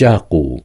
جاقو.